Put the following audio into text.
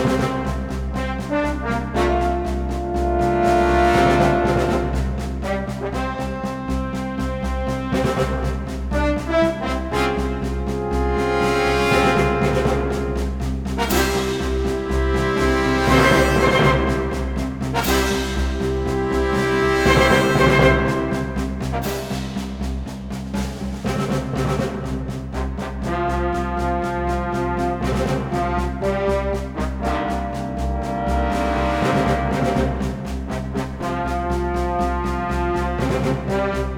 Thank you. Música